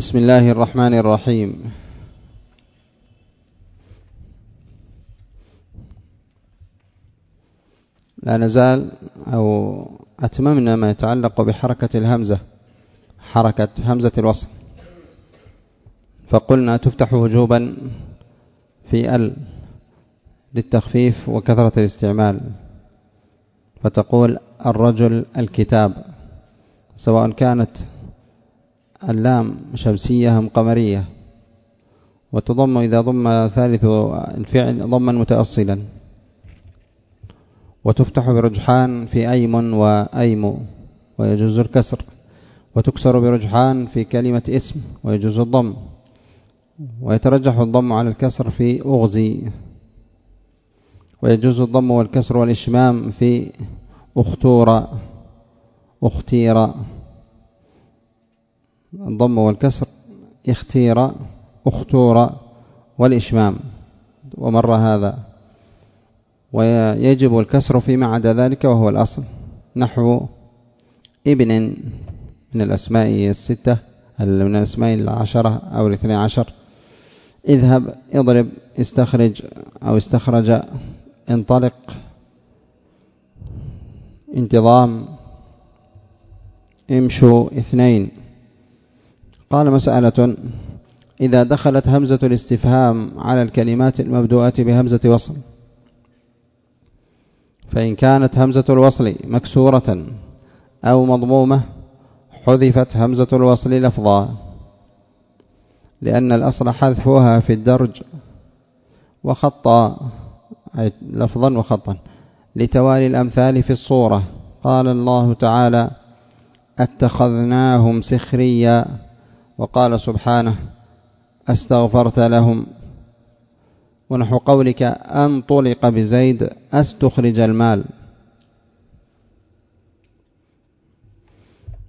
بسم الله الرحمن الرحيم. لا نزال أو أتممنا ما يتعلق بحركة الهمزة حركة همزة الوصل. فقلنا تفتح وجوبا في ال للتخفيف وكثرة الاستعمال. فتقول الرجل الكتاب سواء كانت اللام شمسية أم قمرية. وتضم إذا ضم ثالث الفعل ضما متأصلا. وتفتح برجحان في أيم وأيم ويجوز الكسر. وتكسر برجحان في كلمة اسم ويجوز الضم. ويترجح الضم على الكسر في أغزي. ويجوز الضم والكسر والإشمام في أختور أختير الضم والكسر اختير اختور والإشمام. ومر هذا. ويجب الكسر فيما عدا ذلك وهو الأصل. نحو ابن من الأسماء الستة من الأسماء العشرة أو الاثنى عشر. اذهب اضرب استخرج أو استخرج انطلق. انتظام امشوا اثنين. قال مسألة إذا دخلت همزة الاستفهام على الكلمات المبدوءة بهمزة وصل فإن كانت همزة الوصل مكسورة أو مضمومة حذفت همزة الوصل لفظا لأن الأصل حذفها في الدرج وخطا لفظا وخطا لتوالي الأمثال في الصورة. قال الله تعالى أتخذناهم سخريا. وقال سبحانه أستغفرت لهم. ونحو قولك أنطلق بزيد أستخرج المال.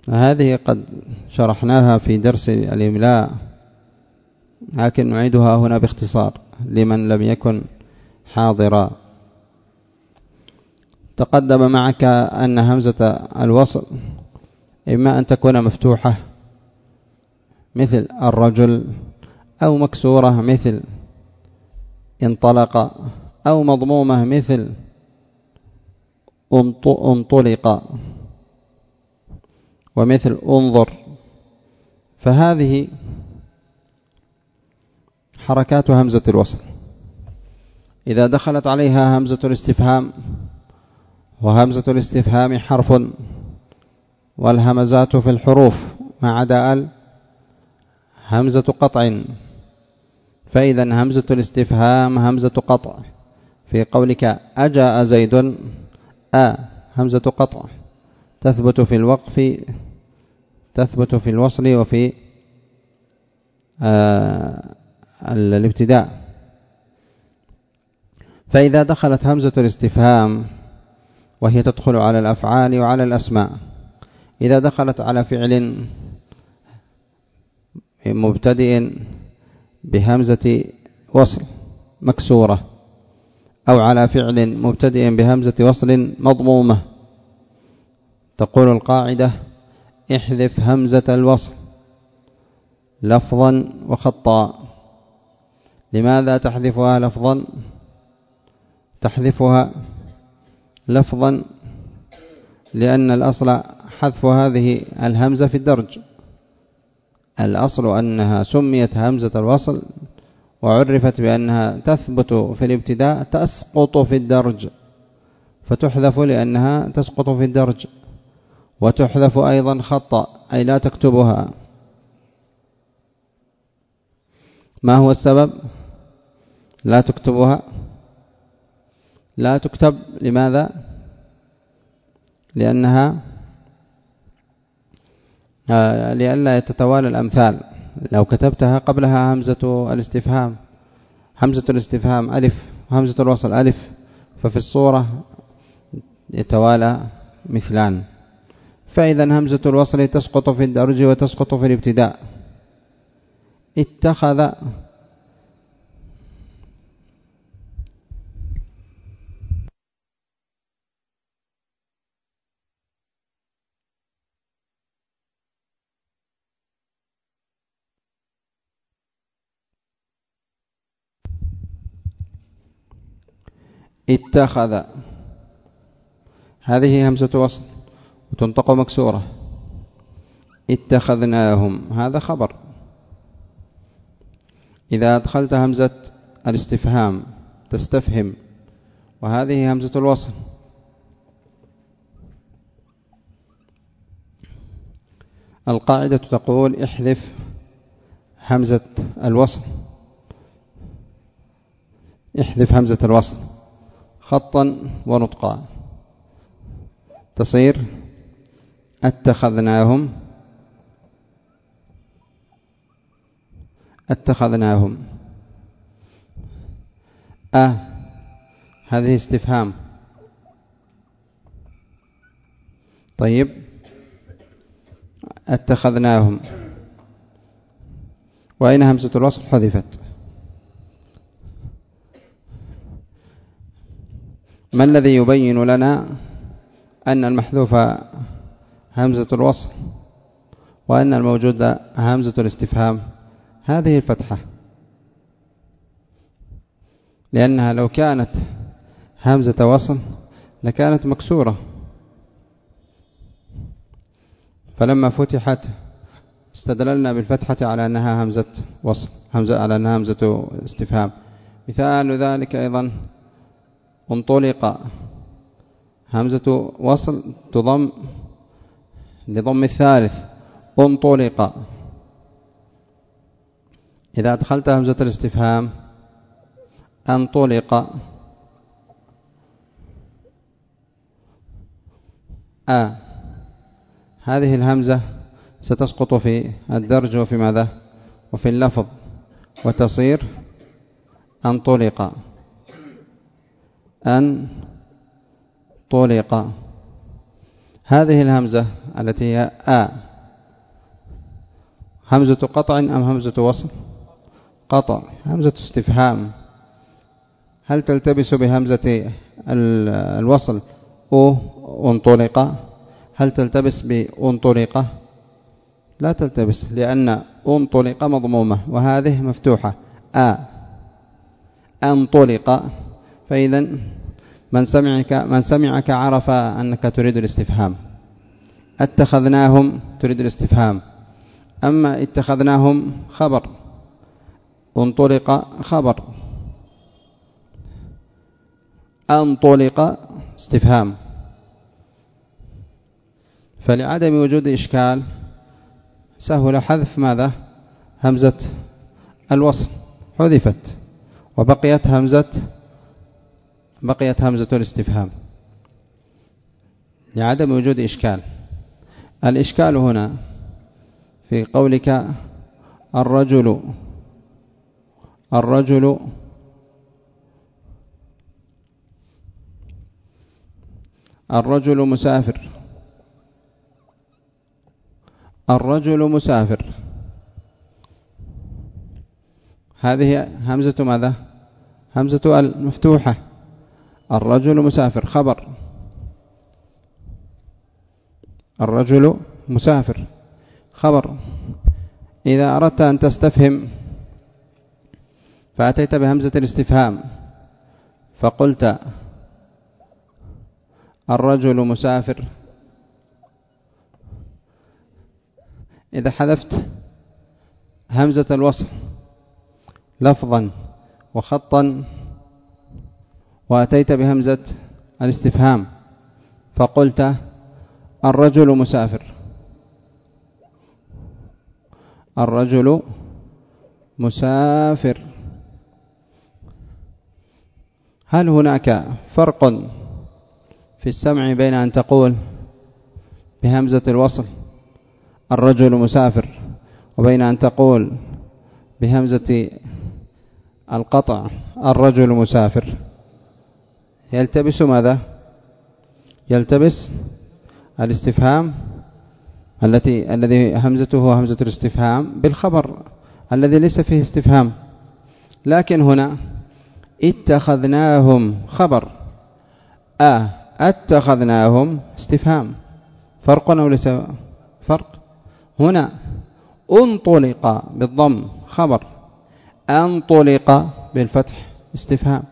هذه قد شرحناها في درس الإملاء لكن نعيدها هنا باختصار لمن لم يكن حاضرا. تقدم معك أن همزة الوصل إما أن تكون مفتوحة مثل الرجل أو مكسورة مثل انطلق أو مضمومة مثل انطلق ومثل انظر. فهذه حركات همزة الوصل. إذا دخلت عليها همزة الاستفهام وهمزة الاستفهام حرف والهمزات في الحروف ما عدا ال همزة قطع. فإذا همزة الاستفهام همزة قطع. في قولك أجاء زيد أ همزة قطع. تثبت في الوقف تثبت في الوصل وفي آه الابتداء. فإذا دخلت همزة الاستفهام وهي تدخل على الأفعال وعلى الأسماء. إذا دخلت على فعل مبتدئ بهمزة وصل مكسورة أو على فعل مبتدئ بهمزة وصل مضمومة. تقول القاعدة احذف همزة الوصل لفظا وخطا. لماذا تحذفها لفظا؟ تحذفها لفظا لأن الأصل حذف هذه الهمزة في الدرج. الأصل أنها سميت همزة الوصل وعرفت بأنها تثبت في الابتداء تسقط في الدرج فتحذف لأنها تسقط في الدرج وتحذف أيضا خطأ أي لا تكتبها. ما هو السبب؟ لا تكتبها. لا تكتب. لماذا؟ لأنها لئلا يتتوالى الأمثال. لو كتبتها قبلها همزة الاستفهام. همزة الاستفهام ألف وهمزة الوصل ألف. ففي الصورة يتوالى مثلان. فإذا همزة الوصل تسقط في الدرج وتسقط في الابتداء. اتخذ اتخذ. هذه همزة وصل وتنطق مكسورة. اتخذناهم هذا خبر. إذا أدخلت همزة الاستفهام تستفهم. وهذه همزة الوصل. القاعدة تقول احذف همزة الوصل. احذف همزة الوصل. خطا ونطقا. تصير اتخذناهم اتخذناهم. أه هذه استفهام. طيب اتخذناهم. وأين همزة الوصل؟ حذفت. ما الذي يبين لنا أن المحذوف همزة الوصل وأن الموجود همزة الاستفهام؟ هذه الفتحة. لأنها لو كانت همزة وصل لكانت مكسورة. فلما فتحت استدللنا بالفتحة على أنها همزة وصل همزة على أنها همزة استفهام. مثال ذلك أيضا انطلق. همزة وصل تضم لضم الثالث. انطلق. إذا أدخلت همزة الاستفهام انطلق. أ. هذه الهمزة ستسقط في الدرج وفي ماذا؟ وفي اللفظ. وتصير انطلق. أن طلق. هذه الهمزة التي هي آ. همزة قطع أم همزة وصل؟ قطع. همزة استفهام. هل تلتبس بهمزة الوصل؟ أو انطلق. هل تلتبس بانطلق لا تلتبس لأن انطلق مضمومة وهذه مفتوحة. آ. انطلق. فإذا من سمعك من سمعك عرف أنك تريد الاستفهام. اتخذناهم تريد الاستفهام. أما اتخذناهم خبر. انطلق خبر. انطلق استفهام. فلعدم وجود إشكال سهل حذف ماذا؟ همزة الوصل حذفت. وبقيت همزة بقيت همزة الاستفهام. لعدم وجود إشكال. الإشكال هنا في قولك الرجل الرجل الرجل مسافر. الرجل مسافر. هذه همزة ماذا؟ همزة المفتوحة. الرجل مسافر خبر. الرجل مسافر خبر. إذا أردت أن تستفهم فأتيت بهمزة الاستفهام فقلت الرجل مسافر. إذا حذفت همزة الوصل لفظا وخطا وأتيت بهمزة الاستفهام فقلت الرجل مسافر. الرجل مسافر. هل هناك فرق في السمع بين أن تقول بهمزة الوصل الرجل مسافر وبين أن تقول بهمزة القطع الرجل مسافر؟ يلتبس ماذا؟ يلتبس الاستفهام التي الذي همزته همزة الاستفهام بالخبر الذي ليس فيه استفهام. لكن هنا اتخذناهم خبر. آه اتخذناهم استفهام. فرق أو ليس فرق؟ هنا انطلق بالضم خبر. انطلق بالفتح استفهام.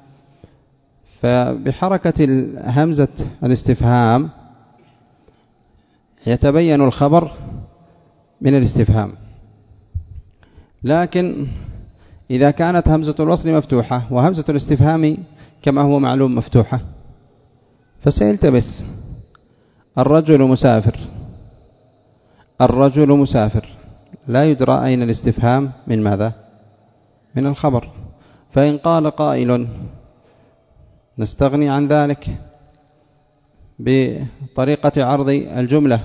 فبحركة همزة الاستفهام يتبين الخبر من الاستفهام. لكن إذا كانت همزة الوصل مفتوحة وهمزة الاستفهام كما هو معلوم مفتوحة فسيلتبس الرجل مسافر. الرجل مسافر. لا يدرى أين الاستفهام من ماذا؟ من الخبر. فإن قال قائل نستغني عن ذلك بطريقة عرض الجملة.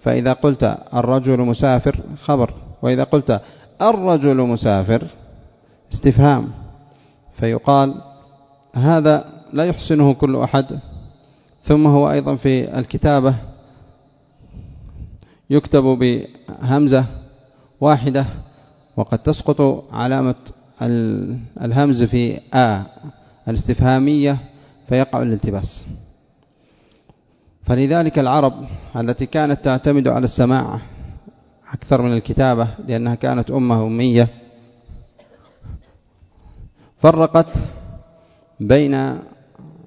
فإذا قلت الرجل مسافر خبر. وإذا قلت الرجل مسافر استفهام. فيقال هذا لا يحسنه كل أحد. ثم هو أيضا في الكتابة يكتب بهمزة واحدة وقد تسقط علامة الهمز في آ. الاستفهامية فيقع الالتباس. فلذلك العرب التي كانت تعتمد على السماع أكثر من الكتابة لأنها كانت أمة أمية فرقت بين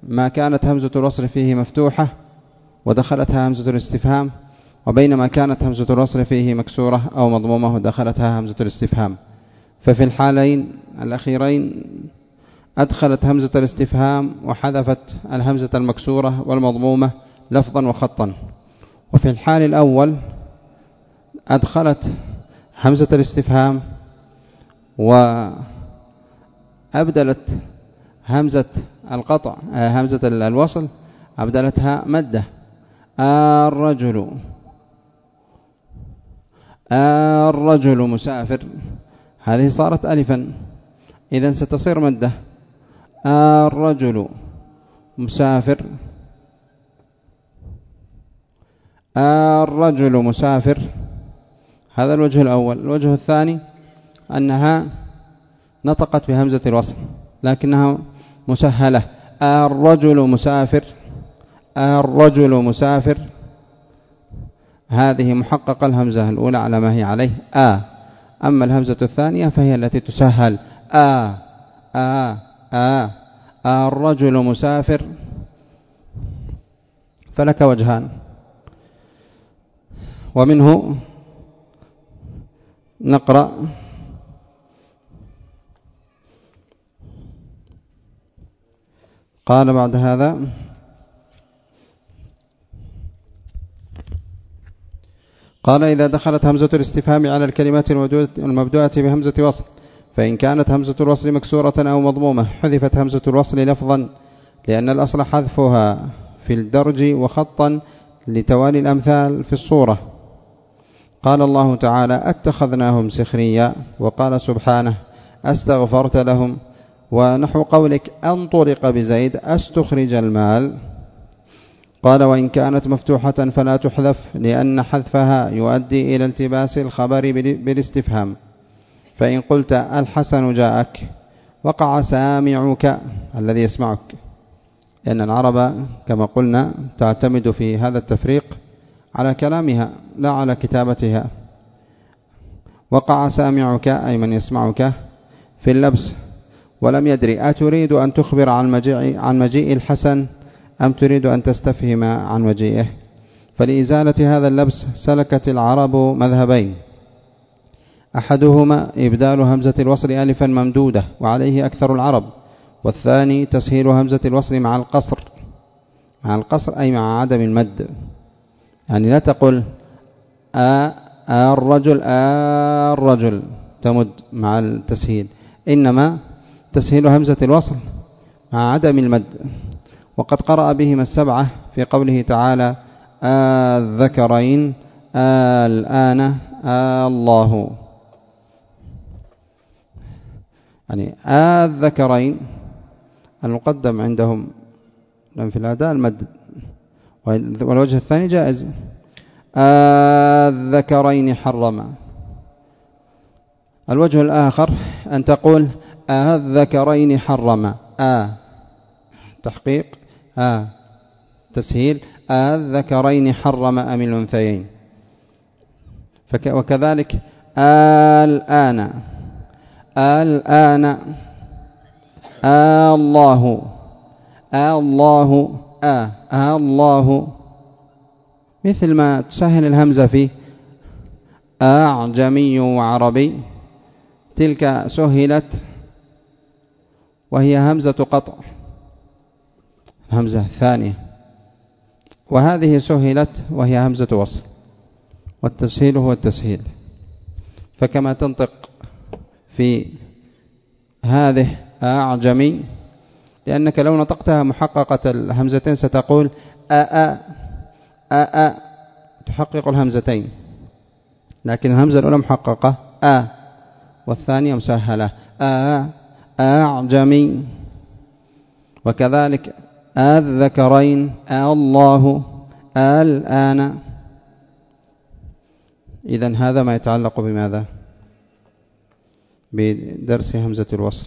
ما كانت همزة الوصل فيه مفتوحة ودخلتها همزة الاستفهام وبينما كانت همزة الوصل فيه مكسورة أو مضمومة ودخلتها همزة الاستفهام. ففي الحالين الأخيرين أدخلت همزة الاستفهام وحذفت الهمزة المكسورة والمضمومة لفظا وخطا. وفي الحال الأول أدخلت همزة الاستفهام وأبدلت همزة القطع همزة الوصل أبدلتها مدة الرجل الرجل مسافر. هذه صارت ألفا. إذا ستصير مدة الرجل مسافر. الرجل مسافر. هذا الوجه الأول. الوجه الثاني أنها نطقت بهمزة الوصل لكنها مسهلة. الرجل مسافر. الرجل مسافر. هذه محققة الهمزة الأولى على ما هي عليه. آ. أما الهمزة الثانية فهي التي تسهل. آ. آ. آ الرجل مسافر. فلك وجهان. ومنه نقرأ. قال بعد هذا قال إذا دخلت همزة الاستفهام على الكلمات المبدوءة بهمزة وصل. فإن كانت همزة الوصل مكسورة أو مضمومة حذفت همزة الوصل لفظا لأن الأصل حذفها في الدرج وخطا لتوالي الأمثال في الصورة. قال الله تعالى أتخذناهم سخريا وقال سبحانه أستغفرت لهم ونحو قولك أنطلق بزيد أستخرج المال قال وإن كانت مفتوحة فلا تحذف لأن حذفها يؤدي إلى التباس الخبر بالاستفهام. فإن قلت الحسن جاءك وقع سامعك الذي يسمعك. لأن العرب كما قلنا تعتمد في هذا التفريق على كلامها لا على كتابتها. وقع سامعك أي من يسمعك في اللبس ولم يدري أتريد أن تخبر عن مجيء, عن مجيء الحسن أم تريد أن تستفهم عن مجيئه؟ فلإزالة هذا اللبس سلكت العرب مذهبين. أحدهما إبدال همزة الوصل ألفا ممدودة وعليه أكثر العرب والثاني تسهيل همزة الوصل مع القصر مع القصر أي مع عدم المد. يعني لا تقل الرجل الرجل تمد مع التسهيل. إنما تسهيل همزة الوصل مع عدم المد. وقد قرأ بهما السبعة في قوله تعالى الذكرين الآن الله. يعني الذكرين المقدم عندهم في الأداء المد والوجه الثاني جائز. الذكرين حرما. الوجه الآخر أن تقول الذكرين حرما. آ تحقيق. آ تسهيل. الذكرين حرم أم الأنثيين. وكذلك الآن. الآن. الله. الله. آ. الله. مثل ما تسهل الهمزة في أعجمي وعربي. تلك سهلت وهي همزة قطع. همزة ثانية. وهذه سهلت وهي همزة وصل. والتسهيل هو التسهيل. فكما تنطق في هذه أعجمي لأنك لو نطقتها محققة الهمزتين ستقول أأ أأ تحقق الهمزتين. لكن الهمزة الأولى محققة أ والثانية مسهلة. أ أعجمي وكذلك الذكرين الله الآن. إذا هذا ما يتعلق بماذا؟ بدرس همزة الوصل.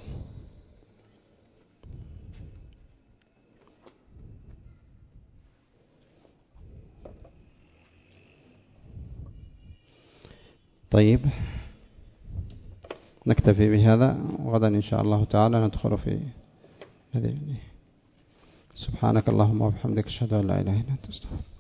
طيب. نكتفي بهذا وغدا إن شاء الله تعالى ندخل في هذه سبحانك اللهم وبحمدك أشهد أن لا إله إلا أنت أستغفرك.